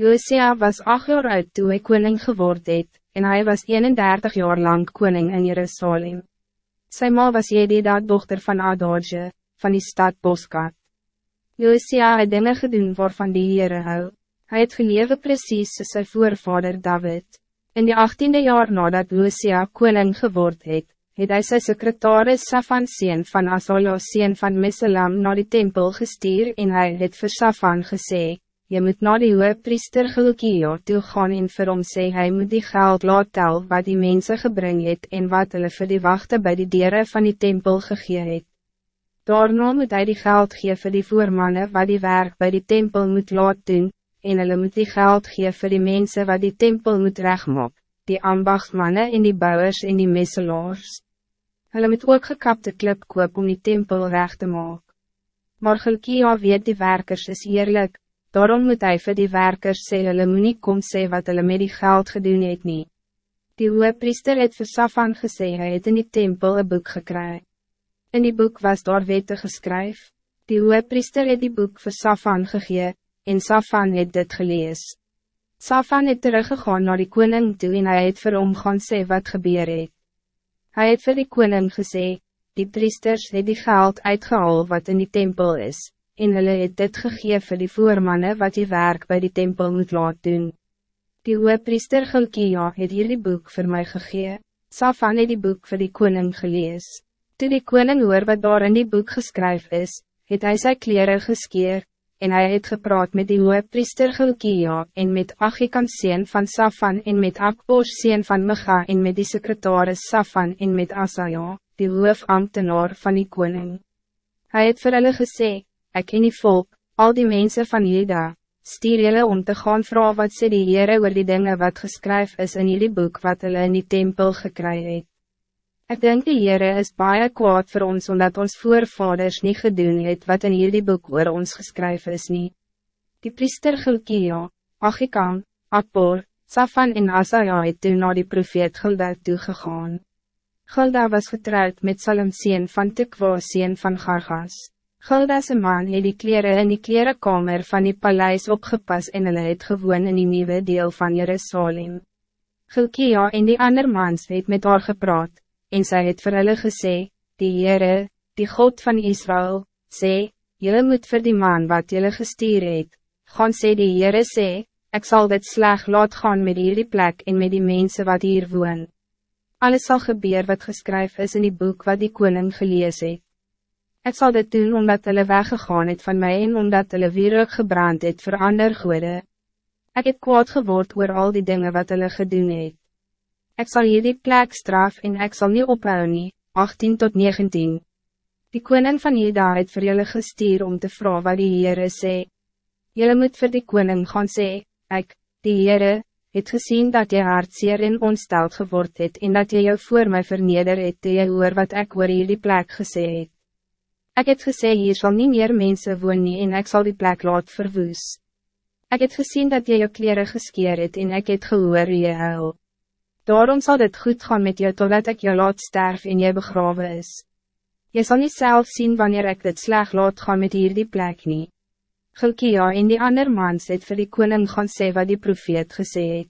Josia was acht jaar oud toen hij koning geworden het, en hij was 31 jaar lang koning in Jerusalem. Zijn ma was Jedida dochter van Adorje, van die stad Boskat. Josia het dinge gedoen waarvan die Heere hou. Hij het gelewe precies soos sy voorvader David. In die 18e jaar nadat Josia koning geword het, het hy sy sekretaris Safan sien van Asalja sien van Meselam naar die tempel gestuur en hij het vir Safan gesê, je moet naar die priester Gilkia toe gaan en vir hom sê hy moet die geld laat tel wat die mensen gebring het en wat hulle vir die wachte bij die dieren van die tempel gegee het. Daarna moet hij die geld gee vir die voormanne wat die werk bij die tempel moet laat doen, en hulle moet die geld gee vir die mensen wat die tempel moet regmaak, die ambachtsmannen en die bouwers en die messelaars. Hulle moet ook gekapte klip koop om die tempel recht te maak. Maar Gilkia weet die werkers is eerlijk, Daarom moet hij vir die werkers sê hulle moet nie kom sê wat hulle met die geld gedoen het nie. Die priester het vir Safan gesê hy het in die tempel een boek gekry. In die boek was daar wette geskryf. Die priester het die boek vir Safan gegee, en Safan het dit gelees. Safan het teruggegaan naar die koning toe en hy het vir hom gaan sê wat gebeur het. Hy het vir die koning gesê, die priesters het die geld uitgehaal wat in die tempel is en hulle het dit gegeven vir die voormanne wat die werk bij die tempel moet laat doen. Die priester Gilkia het hier die boek voor mij gegeven. Safan het die boek voor die koning gelees. Toe die koning hoor wat daar in die boek geskryf is, het hij sy kleren geskeer, en hij het gepraat met die priester Gilkia en met Achikam sien van Safan en met Akbos sien van Micha en met die secretaris Safan en met Asaja, die hoofambtenaar van die koning. Hij het vir hulle gesê, ik en die volk, al die mensen van Juda, stier jullie om te gaan vragen wat ze die Heere oor die dingen wat geskryf is in jullie boek wat hulle in die tempel gekry het. Ek denk die Heere is baie kwaad voor ons omdat ons voorvaders niet gedoen het wat in jullie boek oor ons geskryf is nie. Die priester Gilkia, Achikam, Akbor, Safan en Asaja het toen na die profeet Gilda toegegaan. Gilda was getrouwd met Salem sien van Tikwa sien van Gargas. Gildase man het die kleren in die klerenkamer van die paleis opgepas en hulle het gewoon in die nieuwe deel van Jerusalem. Gilkia en die ander mans het met haar gepraat, en sy het vir hulle gesê, die Heere, die God van Israël, sê, Jullie moet vir die man wat jullie gestuur het, gaan sê die Heere sê, ek sal dit sleg laat gaan met hierdie plek en met die mensen wat hier woon. Alles zal gebeuren wat geschreven is in die boek wat die koning gelees het. Ik zal dit doen omdat hulle weggegaan het van mij en omdat hulle wierig gebrand het voor ander goede. Ik heb kwaad geword oor al die dingen wat hulle gedoen het. Ik zal hier die plek straf en ik zal niet ophou nie, 18 tot 19. Die koning van Jeda het vir julle gestuur om te vragen wat die Heere sê. Julle moet vir die koning gaan sê, ek, die Heere, het gezien dat je hart zeer in onsteld geword het en dat je jou voor mij verneder het toe jy hoor wat ik oor hier die plek gesê het. Ik heb gesê hier zal niet meer mensen wonen en ik zal die plek laat verwoes. Ik heb gezien dat je je kleren geskeer het en ik het gehoor je huil. Daarom zal het goed gaan met je totdat ik je laat sterf en je begraven is. Je zal niet zelf zien wanneer ik dit slag laat gaan met hier die plek niet. Gilkia en die ander mans het vir die koning gaan sê wat die profeet gesê het.